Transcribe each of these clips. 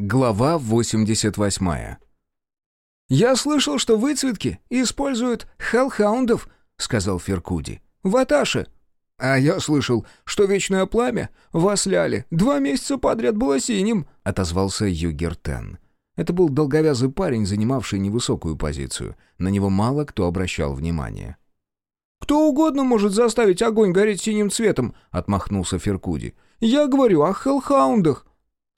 Глава 88 «Я слышал, что выцветки используют хеллхаундов», — сказал Феркуди. «В Аташе». «А я слышал, что вечное пламя в Асляле два месяца подряд было синим», — отозвался Югертен. Это был долговязый парень, занимавший невысокую позицию. На него мало кто обращал внимание. «Кто угодно может заставить огонь гореть синим цветом», — отмахнулся Феркуди. «Я говорю о хеллхаундах.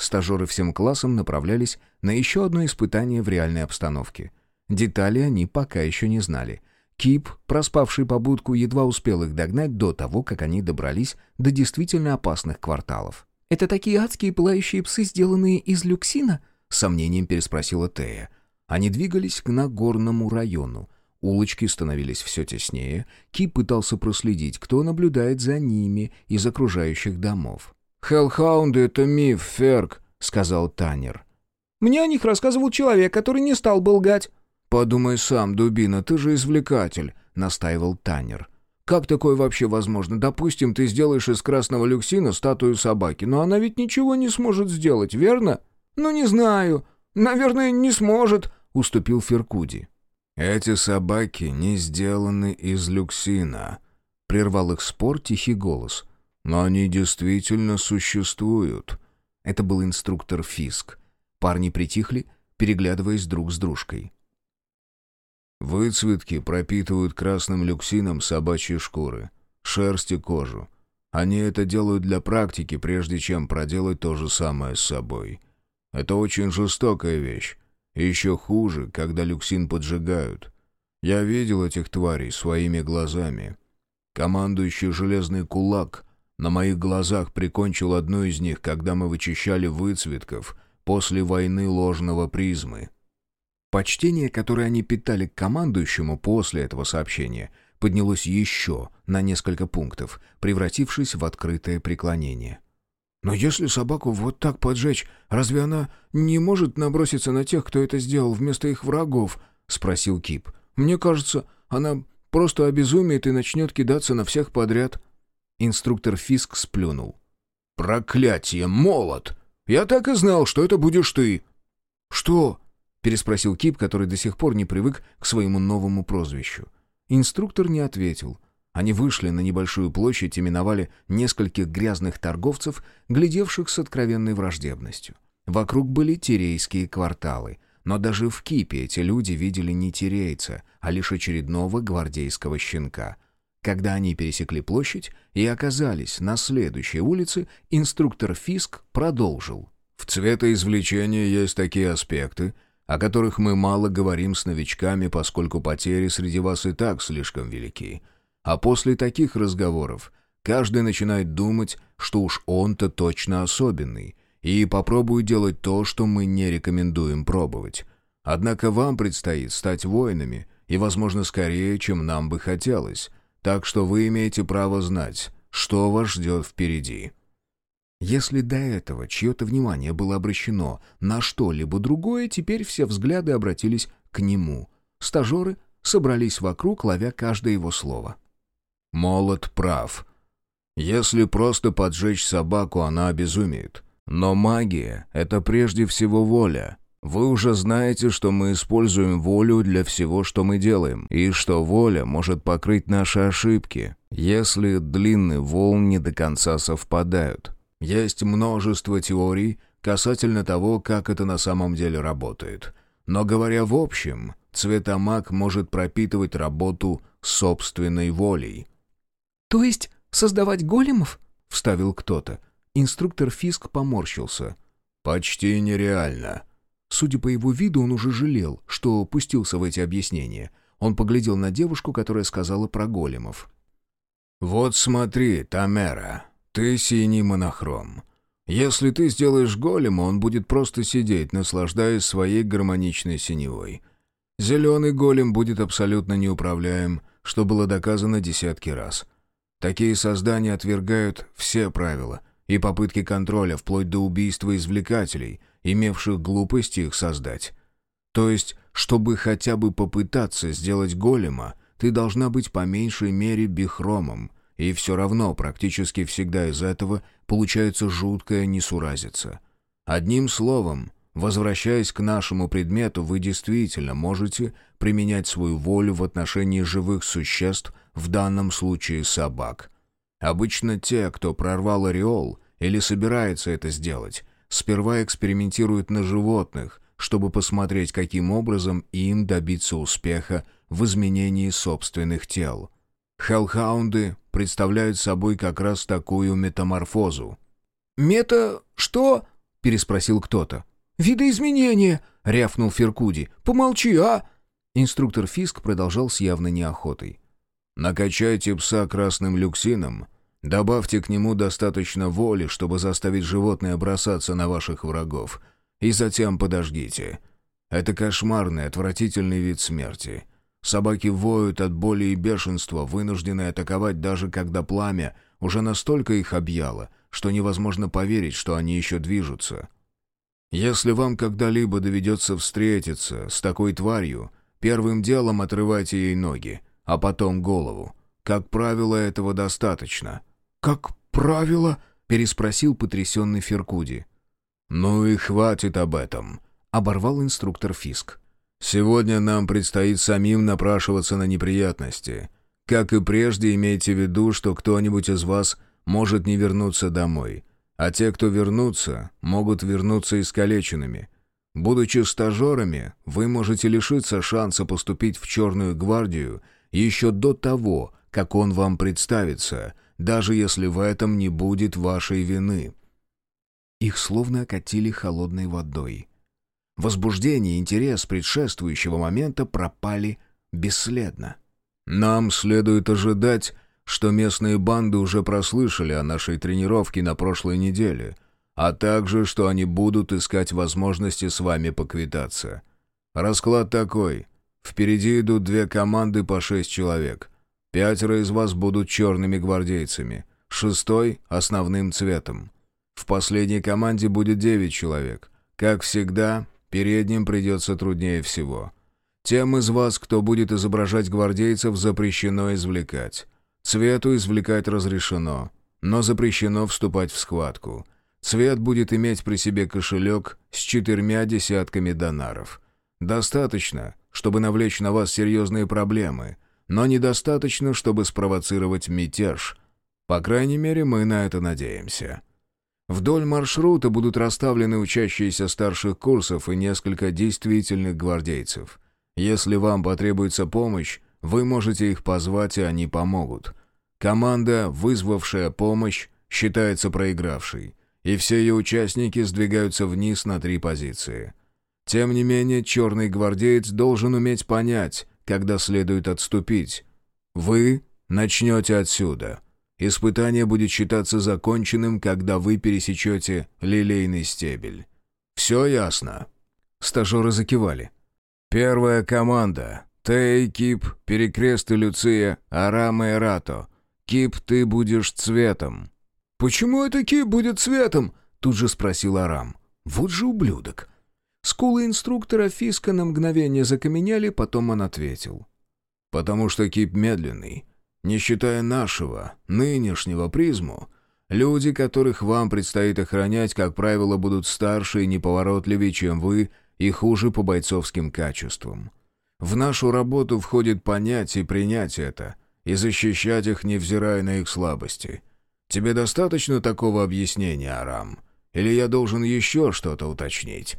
Стажеры всем классом направлялись на еще одно испытание в реальной обстановке. Детали они пока еще не знали. Кип, проспавший побудку, едва успел их догнать до того, как они добрались до действительно опасных кварталов. «Это такие адские пылающие псы, сделанные из люксина?» — с сомнением переспросила Тея. Они двигались к Нагорному району. Улочки становились все теснее. Кип пытался проследить, кто наблюдает за ними из окружающих домов. «Хеллхаунды — это миф, Ферк», — сказал Танер. «Мне о них рассказывал человек, который не стал бы лгать». «Подумай сам, дубина, ты же извлекатель», — настаивал Танер. «Как такое вообще возможно? Допустим, ты сделаешь из красного люксина статую собаки, но она ведь ничего не сможет сделать, верно?» «Ну, не знаю. Наверное, не сможет», — уступил Феркуди. «Эти собаки не сделаны из люксина», — прервал их спор тихий голос — но они действительно существуют. Это был инструктор Фиск. Парни притихли, переглядываясь друг с дружкой. Выцветки пропитывают красным люксином собачьи шкуры, шерсть и кожу. Они это делают для практики, прежде чем проделать то же самое с собой. Это очень жестокая вещь. Еще хуже, когда люксин поджигают. Я видел этих тварей своими глазами. Командующий «Железный кулак» На моих глазах прикончил одну из них, когда мы вычищали выцветков после войны ложного призмы. Почтение, которое они питали к командующему после этого сообщения, поднялось еще на несколько пунктов, превратившись в открытое преклонение. «Но если собаку вот так поджечь, разве она не может наброситься на тех, кто это сделал, вместо их врагов?» — спросил Кип. «Мне кажется, она просто обезумеет и начнет кидаться на всех подряд». Инструктор Фиск сплюнул. «Проклятие, молот! Я так и знал, что это будешь ты!» «Что?» — переспросил Кип, который до сих пор не привык к своему новому прозвищу. Инструктор не ответил. Они вышли на небольшую площадь и миновали нескольких грязных торговцев, глядевших с откровенной враждебностью. Вокруг были тирейские кварталы, но даже в Кипе эти люди видели не тирейца, а лишь очередного гвардейского щенка — когда они пересекли площадь и оказались на следующей улице, инструктор Фиск продолжил. «В цветоизвлечении есть такие аспекты, о которых мы мало говорим с новичками, поскольку потери среди вас и так слишком велики. А после таких разговоров каждый начинает думать, что уж он-то точно особенный, и попробует делать то, что мы не рекомендуем пробовать. Однако вам предстоит стать воинами, и, возможно, скорее, чем нам бы хотелось». Так что вы имеете право знать, что вас ждет впереди». Если до этого чье-то внимание было обращено на что-либо другое, теперь все взгляды обратились к нему. Стажеры собрались вокруг, ловя каждое его слово. «Молот прав. Если просто поджечь собаку, она обезумеет. Но магия — это прежде всего воля. Вы уже знаете, что мы используем волю для всего, что мы делаем, и что воля может покрыть наши ошибки, если длины волн не до конца совпадают. Есть множество теорий касательно того, как это на самом деле работает. Но говоря в общем, цветомаг может пропитывать работу собственной волей. «То есть создавать големов?» — вставил кто-то. Инструктор Фиск поморщился. «Почти нереально». Судя по его виду, он уже жалел, что пустился в эти объяснения. Он поглядел на девушку, которая сказала про големов. «Вот смотри, Тамера, ты синий монохром. Если ты сделаешь голема, он будет просто сидеть, наслаждаясь своей гармоничной синевой. Зеленый голем будет абсолютно неуправляем, что было доказано десятки раз. Такие создания отвергают все правила и попытки контроля, вплоть до убийства извлекателей — имевших глупость их создать. То есть, чтобы хотя бы попытаться сделать голема, ты должна быть по меньшей мере бихромом, и все равно практически всегда из этого получается жуткая несуразица. Одним словом, Возвращаясь к нашему предмету, вы действительно можете применять свою волю в отношении живых существ, в данном случае собак. Обычно те, кто прорвал ореол или собирается это сделать, сперва экспериментируют на животных, чтобы посмотреть, каким образом им добиться успеха в изменении собственных тел. Хеллхаунды представляют собой как раз такую метаморфозу. «Мета... что?» — переспросил кто-то. «Видоизменение!» — рявкнул Феркуди. «Помолчи, а!» Инструктор Фиск продолжал с явной неохотой. «Накачайте пса красным люксином, добавьте к нему достаточно воли, чтобы заставить животное бросаться на ваших врагов, и затем подождите. Это кошмарный, отвратительный вид смерти. Собаки воют от боли и бешенства, вынуждены атаковать даже когда пламя уже настолько их объяло, что невозможно поверить, что они еще движутся. Если вам когда-либо доведется встретиться с такой тварью, первым делом отрывайте ей ноги, а потом голову. Как правило, этого достаточно. «Как правило?» — переспросил потрясенный Феркуди. «Ну и хватит об этом», — оборвал инструктор Фиск. Сегодня нам предстоит самим напрашиваться на неприятности. Как и прежде, имейте в виду, что кто-нибудь из вас может не вернуться домой, а те, кто вернутся, могут вернуться искалеченными. Будучи стажерами, вы можете лишиться шанса поступить в Черную гвардию еще до того, как он вам представится, даже если в этом не будет вашей вины. Их словно окатили холодной водой. Возбуждение и интерес предшествующего момента пропали бесследно. «Нам следует ожидать, что местные банды уже прослышали о нашей тренировке на прошлой неделе, а также, что они будут искать возможности с вами поквитаться. Расклад такой. Впереди идут две команды по шесть человек. Пятеро из вас будут черными гвардейцами, шестой — основным цветом. В последней команде будет девять человек. Как всегда, Передним придется труднее всего. Тем из вас, кто будет изображать гвардейцев, запрещено извлекать. Цвету извлекать разрешено, но запрещено вступать в схватку. Цвет будет иметь при себе кошелек с четырьмя десятками донаров. Достаточно, чтобы навлечь на вас серьезные проблемы, но недостаточно, чтобы спровоцировать мятеж. По крайней мере, мы на это надеемся. Вдоль маршрута будут расставлены учащиеся старших курсов и несколько действительных гвардейцев. Если вам потребуется помощь, вы можете их позвать, и они помогут. Команда, вызвавшая помощь, считается проигравшей, и все ее участники сдвигаются вниз на три позиции. Тем не менее, черный гвардеец должен уметь понять, когда следует отступить. Вы начнете отсюда — Испытание будет считаться законченным, когда вы пересечете лилейный стебель. Все ясно?» Стажеры закивали. «Первая команда. Тей, Кип, Перекрест и Люция, Арам и Рато. Кип, ты будешь цветом». «Почему это Кип будет цветом?» Тут же спросил Арам. «Вот же ублюдок». Скулы инструктора Фиска на мгновение закаменели, потом он ответил. «Потому что Кип медленный, не считая нашего, нынешнего призму, люди, которых вам предстоит охранять, как правило, будут старше и неповоротливее, чем вы, и хуже по бойцовским качествам. В нашу работу входит понять и принять это, и защищать их, невзирая на их слабости. Тебе достаточно такого объяснения, Арам? Или я должен еще что-то уточнить?»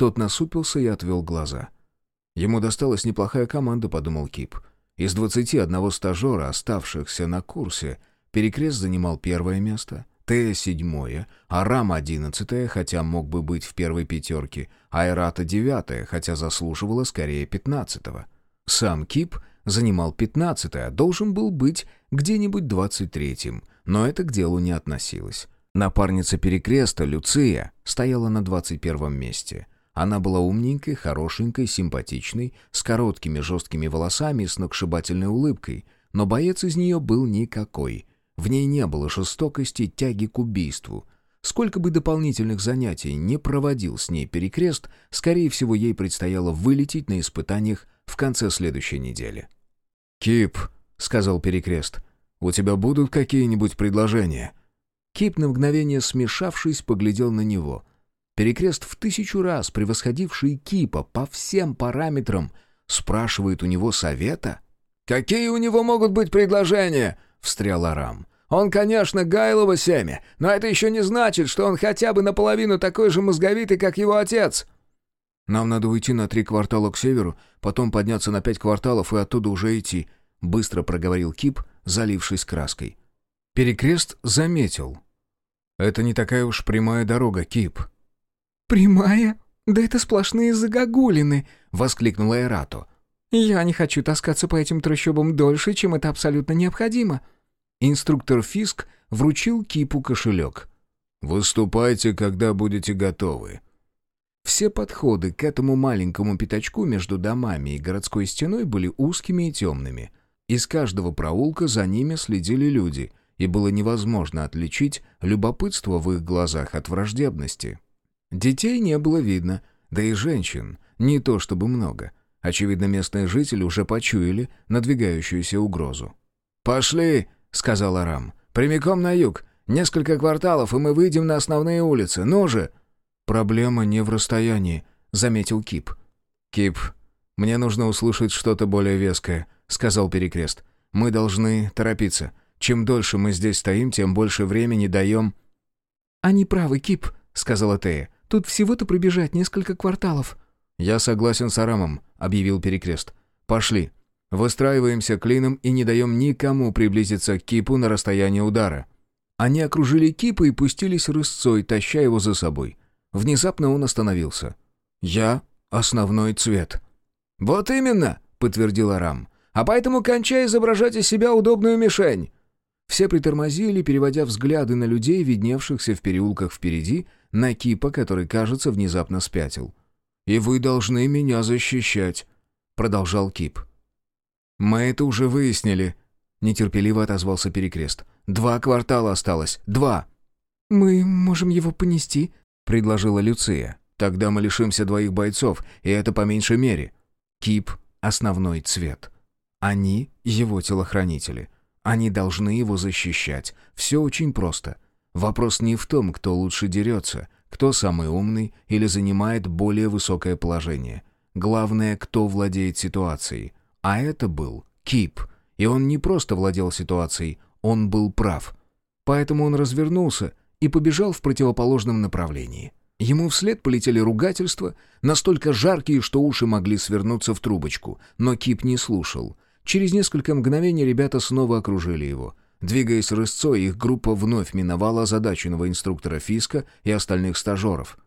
Тот насупился и отвел глаза. Ему досталась неплохая команда, подумал Кип. Из двадцати одного стажера, оставшихся на курсе, Перекрест занимал первое место, Тея — седьмое, Арам — одиннадцатое, хотя мог бы быть в первой пятерке, Айрата — девятое, хотя заслуживала скорее пятнадцатого. Сам Кип занимал пятнадцатое, а должен был быть где-нибудь двадцать третьим, но это к делу не относилось. Напарница Перекреста, Люция, стояла на двадцать первом месте — она была умненькой, хорошенькой, симпатичной, с короткими жесткими волосами и сногсшибательной улыбкой, но боец из нее был никакой. В ней не было жестокости, тяги к убийству. Сколько бы дополнительных занятий не проводил с ней перекрест, скорее всего, ей предстояло вылететь на испытаниях в конце следующей недели. «Кип», — сказал перекрест, — «у тебя будут какие-нибудь предложения?» Кип, на мгновение смешавшись, поглядел на него — Перекрест в тысячу раз превосходивший Кипа по всем параметрам спрашивает у него совета? «Какие у него могут быть предложения?» — встрял Арам. «Он, конечно, Гайлово семя, но это еще не значит, что он хотя бы наполовину такой же мозговитый, как его отец». «Нам надо уйти на три квартала к северу, потом подняться на пять кварталов и оттуда уже идти», — быстро проговорил Кип, залившись краской. Перекрест заметил. «Это не такая уж прямая дорога, Кип». «Прямая? Да это сплошные загогулины!» — воскликнула Эрато. «Я не хочу таскаться по этим трущобам дольше, чем это абсолютно необходимо». Инструктор Фиск вручил Кипу кошелек. «Выступайте, когда будете готовы». Все подходы к этому маленькому пятачку между домами и городской стеной были узкими и темными. Из каждого проулка за ними следили люди, и было невозможно отличить любопытство в их глазах от враждебности. Детей не было видно, да и женщин не то чтобы много. Очевидно, местные жители уже почуяли надвигающуюся угрозу. «Пошли!» — сказал Арам. «Прямиком на юг. Несколько кварталов, и мы выйдем на основные улицы. Ну же!» «Проблема не в расстоянии», — заметил Кип. «Кип, мне нужно услышать что-то более веское», — сказал Перекрест. «Мы должны торопиться. Чем дольше мы здесь стоим, тем больше времени даем...» «Они правы, Кип», — сказала Тея. «Тут всего-то пробежать несколько кварталов». «Я согласен с Арамом», — объявил Перекрест. «Пошли. Выстраиваемся клином и не даем никому приблизиться к Кипу на расстояние удара». Они окружили Кипа и пустились рысцой, таща его за собой. Внезапно он остановился. «Я — основной цвет». «Вот именно», — подтвердил Арам. «А поэтому кончай изображать из себя удобную мишень». Все притормозили, переводя взгляды на людей, видневшихся в переулках впереди, на Кипа, который, кажется, внезапно спятил. «И вы должны меня защищать», — продолжал Кип. «Мы это уже выяснили», — нетерпеливо отозвался Перекрест. «Два квартала осталось. Два». «Мы можем его понести», — предложила Люция. «Тогда мы лишимся двоих бойцов, и это по меньшей мере». Кип — основной цвет. Они — его телохранители. Они должны его защищать. Все очень просто. Вопрос не в том, кто лучше дерется, кто самый умный или занимает более высокое положение. Главное, кто владеет ситуацией. А это был Кип. И он не просто владел ситуацией, он был прав. Поэтому он развернулся и побежал в противоположном направлении. Ему вслед полетели ругательства, настолько жаркие, что уши могли свернуться в трубочку, но Кип не слушал. Через несколько мгновений ребята снова окружили его. Двигаясь рысцой, их группа вновь миновала озадаченного инструктора Фиска и остальных стажеров.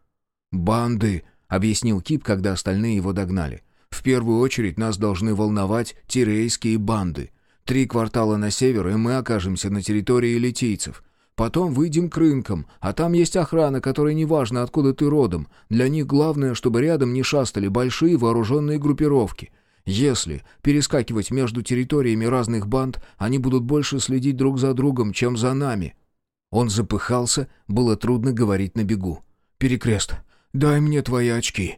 «Банды», — объяснил Кип, когда остальные его догнали. «В первую очередь нас должны волновать тирейские банды. Три квартала на север, и мы окажемся на территории литийцев. Потом выйдем к рынкам, а там есть охрана, которой неважно, откуда ты родом. Для них главное, чтобы рядом не шастали большие вооруженные группировки. Если перескакивать между территориями разных банд, они будут больше следить друг за другом, чем за нами». Он запыхался, было трудно говорить на бегу. «Перекрест, дай мне твои очки».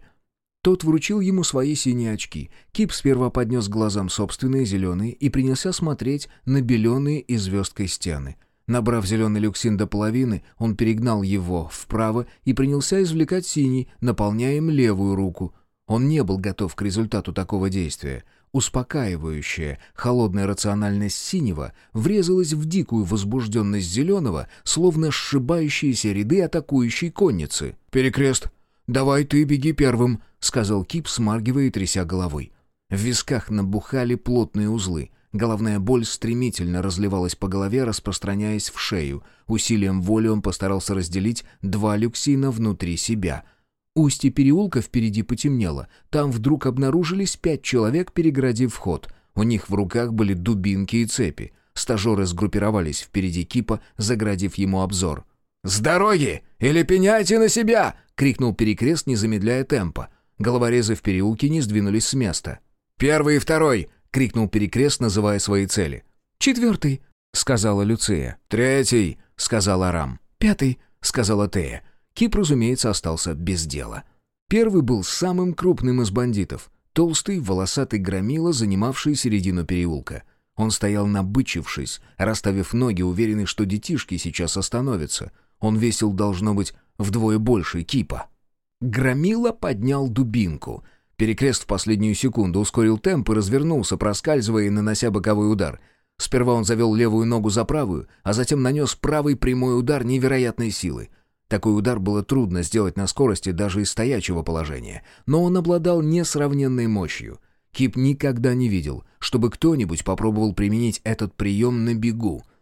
Тот вручил ему свои синие очки. Кип сперва поднес глазам собственные зеленые и принялся смотреть на беленые и звездкой стены. Набрав зеленый люксин до половины, он перегнал его вправо и принялся извлекать синий, наполняя им левую руку — он не был готов к результату такого действия. Успокаивающая, холодная рациональность синего врезалась в дикую возбужденность зеленого, словно сшибающиеся ряды атакующей конницы. «Перекрест! Давай ты беги первым!» — сказал Кип, смаргивая и тряся головой. В висках набухали плотные узлы. Головная боль стремительно разливалась по голове, распространяясь в шею. Усилием воли он постарался разделить два люксина внутри себя — Устье переулка впереди потемнело. Там вдруг обнаружились пять человек, перегородив вход. У них в руках были дубинки и цепи. Стажеры сгруппировались впереди кипа, заградив ему обзор. «С дороги! Или пеняйте на себя!» — крикнул Перекрест, не замедляя темпа. Головорезы в переулке не сдвинулись с места. «Первый и второй!» — крикнул Перекрест, называя свои цели. «Четвертый!» — сказала Люция. «Третий!» — сказал Арам. «Пятый!» — сказала Тея. Кип, разумеется, остался без дела. Первый был самым крупным из бандитов. Толстый, волосатый громила, занимавший середину переулка. Он стоял набычившись, расставив ноги, уверенный, что детишки сейчас остановятся. Он весил, должно быть, вдвое больше Кипа. Громила поднял дубинку. Перекрест в последнюю секунду ускорил темп и развернулся, проскальзывая и нанося боковой удар. Сперва он завел левую ногу за правую, а затем нанес правый прямой удар невероятной силы. Такой удар было трудно сделать на скорости даже из стоячего положения, но он обладал несравненной мощью. Кип никогда не видел, чтобы кто-нибудь попробовал применить этот прием на бегу —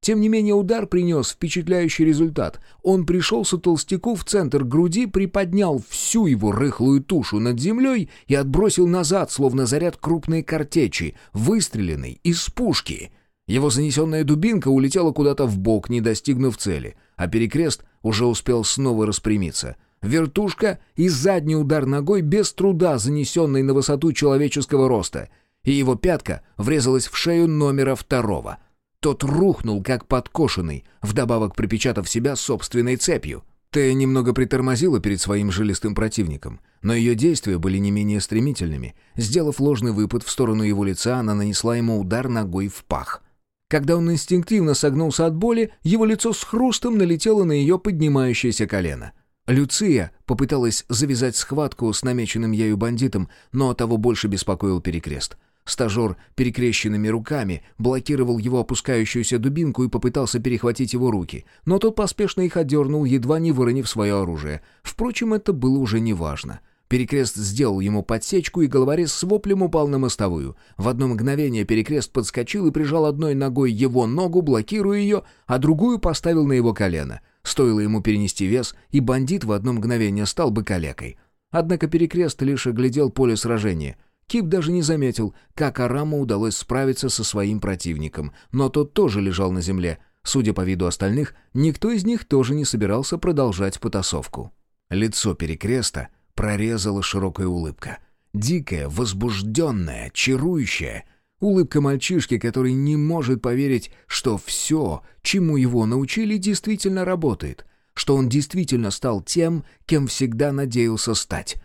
тем не менее удар принес впечатляющий результат. Он пришелся толстяку в центр груди, приподнял всю его рыхлую тушу над землей и отбросил назад, словно заряд крупной картечи, выстреленной из пушки. Его занесенная дубинка улетела куда-то в бок, не достигнув цели, а перекрест уже успел снова распрямиться. Вертушка и задний удар ногой без труда занесенный на высоту человеческого роста, и его пятка врезалась в шею номера второго — тот рухнул, как подкошенный, вдобавок припечатав себя собственной цепью. Тея немного притормозила перед своим жилистым противником, но ее действия были не менее стремительными. Сделав ложный выпад в сторону его лица, она нанесла ему удар ногой в пах. Когда он инстинктивно согнулся от боли, его лицо с хрустом налетело на ее поднимающееся колено. Люция попыталась завязать схватку с намеченным ею бандитом, но того больше беспокоил перекрест — Стажер перекрещенными руками блокировал его опускающуюся дубинку и попытался перехватить его руки, но тот поспешно их отдернул, едва не выронив свое оружие. Впрочем, это было уже неважно. Перекрест сделал ему подсечку, и головорез с воплем упал на мостовую. В одно мгновение Перекрест подскочил и прижал одной ногой его ногу, блокируя ее, а другую поставил на его колено. Стоило ему перенести вес, и бандит в одно мгновение стал бы калекой. Однако Перекрест лишь оглядел поле сражения — Кип даже не заметил, как Араму удалось справиться со своим противником, но тот тоже лежал на земле. Судя по виду остальных, никто из них тоже не собирался продолжать потасовку. Лицо перекреста прорезала широкая улыбка. Дикая, возбужденная, чарующая. Улыбка мальчишки, который не может поверить, что все, чему его научили, действительно работает, что он действительно стал тем, кем всегда надеялся стать.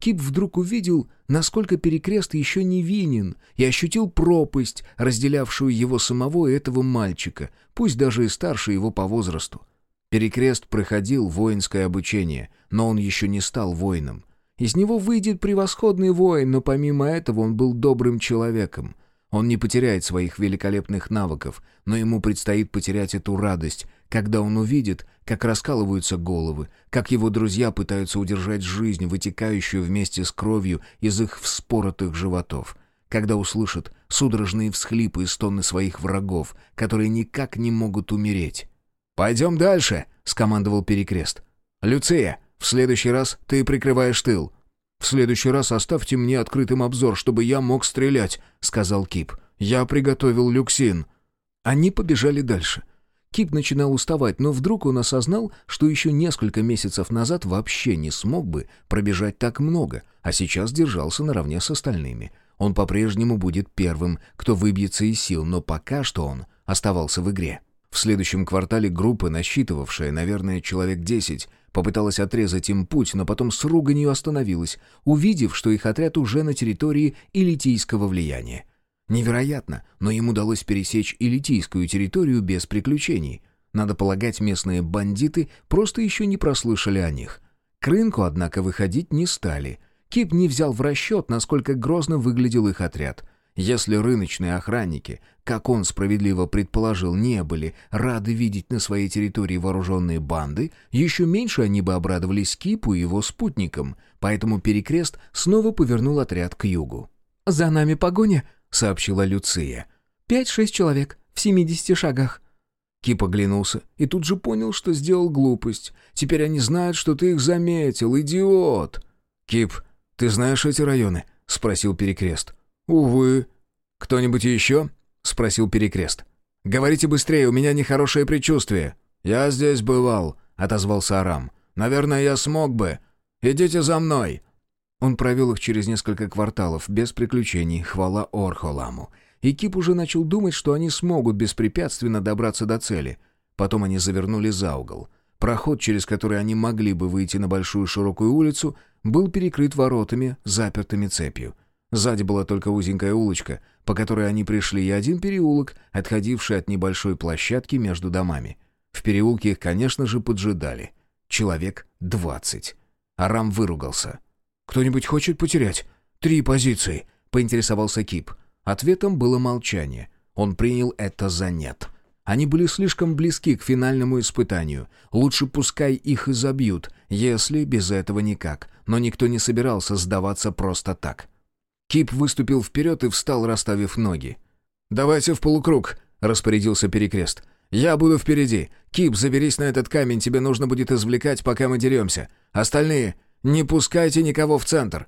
Кип вдруг увидел, насколько перекрест еще невинен, и ощутил пропасть, разделявшую его самого и этого мальчика, пусть даже и старше его по возрасту. Перекрест проходил воинское обучение, но он еще не стал воином. Из него выйдет превосходный воин, но помимо этого он был добрым человеком. Он не потеряет своих великолепных навыков, но ему предстоит потерять эту радость, когда он увидит, как раскалываются головы, как его друзья пытаются удержать жизнь, вытекающую вместе с кровью из их вспоротых животов, когда услышат судорожные всхлипы и стоны своих врагов, которые никак не могут умереть. «Пойдем дальше», — скомандовал Перекрест. «Люция, в следующий раз ты прикрываешь тыл». «В следующий раз оставьте мне открытым обзор, чтобы я мог стрелять», — сказал Кип. «Я приготовил люксин». Они побежали дальше. Кип начинал уставать, но вдруг он осознал, что еще несколько месяцев назад вообще не смог бы пробежать так много, а сейчас держался наравне с остальными. Он по-прежнему будет первым, кто выбьется из сил, но пока что он оставался в игре. В следующем квартале группа, насчитывавшая, наверное, человек десять, попыталась отрезать им путь, но потом с руганью остановилась, увидев, что их отряд уже на территории элитийского влияния. Невероятно, но им удалось пересечь и литийскую территорию без приключений. Надо полагать, местные бандиты просто еще не прослышали о них. К рынку, однако, выходить не стали. Кип не взял в расчет, насколько грозно выглядел их отряд. Если рыночные охранники, как он справедливо предположил, не были рады видеть на своей территории вооруженные банды, еще меньше они бы обрадовались Кипу и его спутникам, поэтому Перекрест снова повернул отряд к югу. «За нами погоня!» — сообщила Люция. «Пять-шесть человек, в семидесяти шагах». Кип оглянулся и тут же понял, что сделал глупость. «Теперь они знают, что ты их заметил, идиот!» «Кип, ты знаешь эти районы?» — спросил Перекрест. «Увы». «Кто-нибудь еще?» — спросил Перекрест. «Говорите быстрее, у меня нехорошее предчувствие». «Я здесь бывал», — отозвался Арам. «Наверное, я смог бы. Идите за мной». Он провел их через несколько кварталов, без приключений, хвала Орхоламу. И Кип уже начал думать, что они смогут беспрепятственно добраться до цели. Потом они завернули за угол. Проход, через который они могли бы выйти на большую широкую улицу, был перекрыт воротами, запертыми цепью. Сзади была только узенькая улочка, по которой они пришли, и один переулок, отходивший от небольшой площадки между домами. В переулке их, конечно же, поджидали. Человек двадцать. Арам выругался. «Кто-нибудь хочет потерять? Три позиции», — поинтересовался Кип. Ответом было молчание. Он принял это за «нет». Они были слишком близки к финальному испытанию. Лучше пускай их и забьют, если без этого никак. Но никто не собирался сдаваться просто так. Кип выступил вперед и встал, расставив ноги. «Давайте в полукруг», — распорядился Перекрест. «Я буду впереди. Кип, заберись на этот камень, тебе нужно будет извлекать, пока мы деремся. Остальные, не пускайте никого в центр».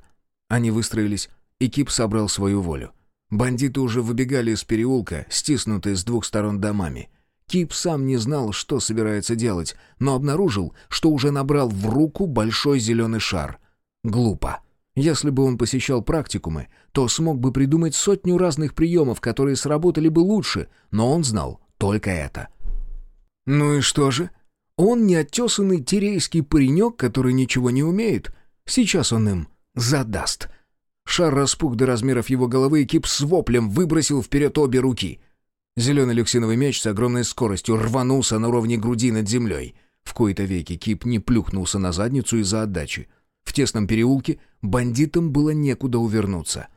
Они выстроились, и Кип собрал свою волю. Бандиты уже выбегали из переулка, стиснутые с двух сторон домами. Кип сам не знал, что собирается делать, но обнаружил, что уже набрал в руку большой зеленый шар. Глупо. Если бы он посещал практикумы, то смог бы придумать сотню разных приемов, которые сработали бы лучше, но он знал только это. «Ну и что же?» Он неоттесанный тирейский паренек, который ничего не умеет. Сейчас он им задаст. Шар распух до размеров его головы, и Кип с воплем выбросил вперед обе руки. Зеленый люксиновый меч с огромной скоростью рванулся на уровне груди над землей. В кои-то веки Кип не плюхнулся на задницу из-за отдачи. В тесном переулке бандитам было некуда увернуться.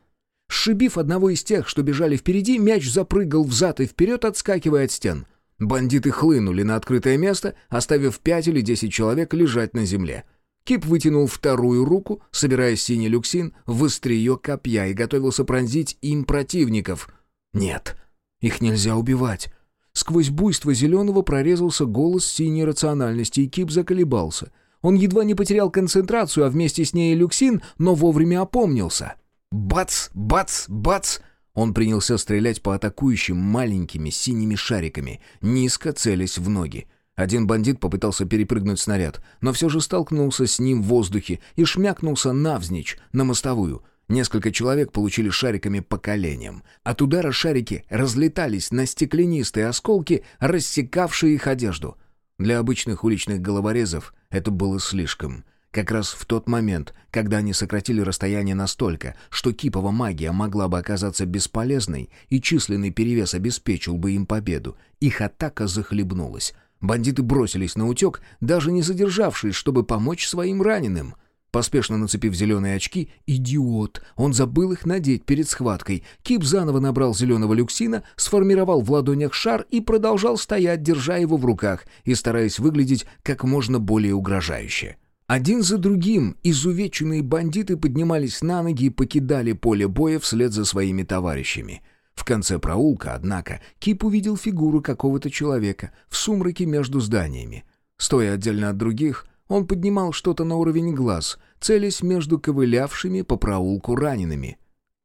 Сшибив одного из тех, что бежали впереди, мяч запрыгал взад и вперед, отскакивая от стен. Бандиты хлынули на открытое место, оставив пять или десять человек лежать на земле. Кип вытянул вторую руку, собирая синий люксин в острие копья и готовился пронзить им противников. Нет, их нельзя убивать. Сквозь буйство зеленого прорезался голос синей рациональности, и Кип заколебался. Он едва не потерял концентрацию, а вместе с ней и люксин, но вовремя опомнился. Бац, бац, бац! Он принялся стрелять по атакующим маленькими синими шариками, низко целясь в ноги. Один бандит попытался перепрыгнуть снаряд, но все же столкнулся с ним в воздухе и шмякнулся навзничь на мостовую. Несколько человек получили шариками по коленям. От удара шарики разлетались на стеклянистые осколки, рассекавшие их одежду. Для обычных уличных головорезов это было слишком. Как раз в тот момент, когда они сократили расстояние настолько, что кипова магия могла бы оказаться бесполезной и численный перевес обеспечил бы им победу, их атака захлебнулась. Бандиты бросились на утек, даже не задержавшись, чтобы помочь своим раненым. Поспешно нацепив зеленые очки, идиот, он забыл их надеть перед схваткой. Кип заново набрал зеленого люксина, сформировал в ладонях шар и продолжал стоять, держа его в руках и стараясь выглядеть как можно более угрожающе. Один за другим изувеченные бандиты поднимались на ноги и покидали поле боя вслед за своими товарищами — в конце проулка, однако, Кип увидел фигуру какого-то человека в сумраке между зданиями. Стоя отдельно от других, он поднимал что-то на уровень глаз, целясь между ковылявшими по проулку ранеными.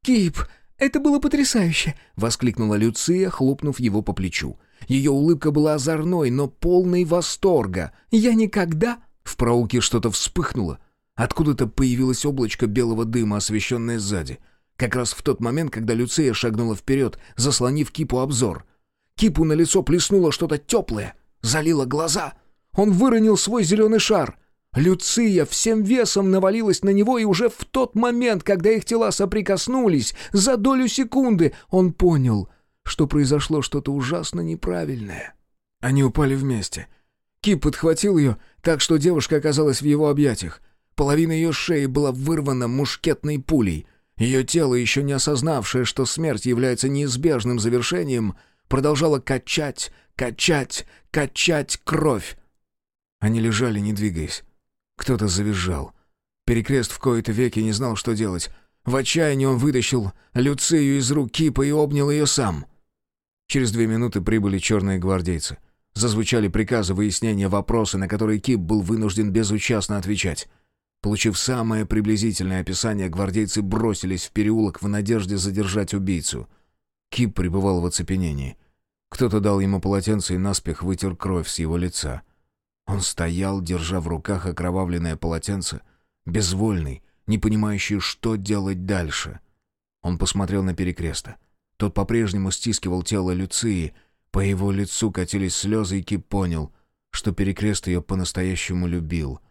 «Кип, это было потрясающе!» — воскликнула Люция, хлопнув его по плечу. Ее улыбка была озорной, но полной восторга. «Я никогда...» В проулке что-то вспыхнуло. Откуда-то появилось облачко белого дыма, освещенное сзади. Как раз в тот момент, когда Люция шагнула вперед, заслонив Кипу обзор. Кипу на лицо плеснуло что-то теплое, залило глаза. Он выронил свой зеленый шар. Люция всем весом навалилась на него, и уже в тот момент, когда их тела соприкоснулись, за долю секунды, он понял, что произошло что-то ужасно неправильное. Они упали вместе. Кип подхватил ее, так что девушка оказалась в его объятиях. Половина ее шеи была вырвана мушкетной пулей — ее тело, еще не осознавшее, что смерть является неизбежным завершением, продолжало качать, качать, качать кровь. Они лежали, не двигаясь. Кто-то завизжал. Перекрест в кои-то веки не знал, что делать. В отчаянии он вытащил Люцию из рук Кипа и обнял ее сам. Через две минуты прибыли черные гвардейцы. Зазвучали приказы выяснения вопросы, на которые Кип был вынужден безучастно отвечать. Получив самое приблизительное описание, гвардейцы бросились в переулок в надежде задержать убийцу. Кип пребывал в оцепенении. Кто-то дал ему полотенце и наспех вытер кровь с его лица. Он стоял, держа в руках окровавленное полотенце, безвольный, не понимающий, что делать дальше. Он посмотрел на перекреста. Тот по-прежнему стискивал тело Люции. По его лицу катились слезы, и Кип понял, что перекрест ее по-настоящему любил —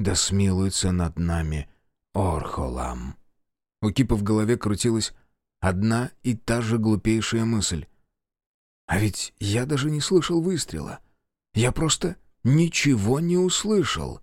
да смилуется над нами Орхолам. У Кипа в голове крутилась одна и та же глупейшая мысль. А ведь я даже не слышал выстрела. Я просто ничего не услышал.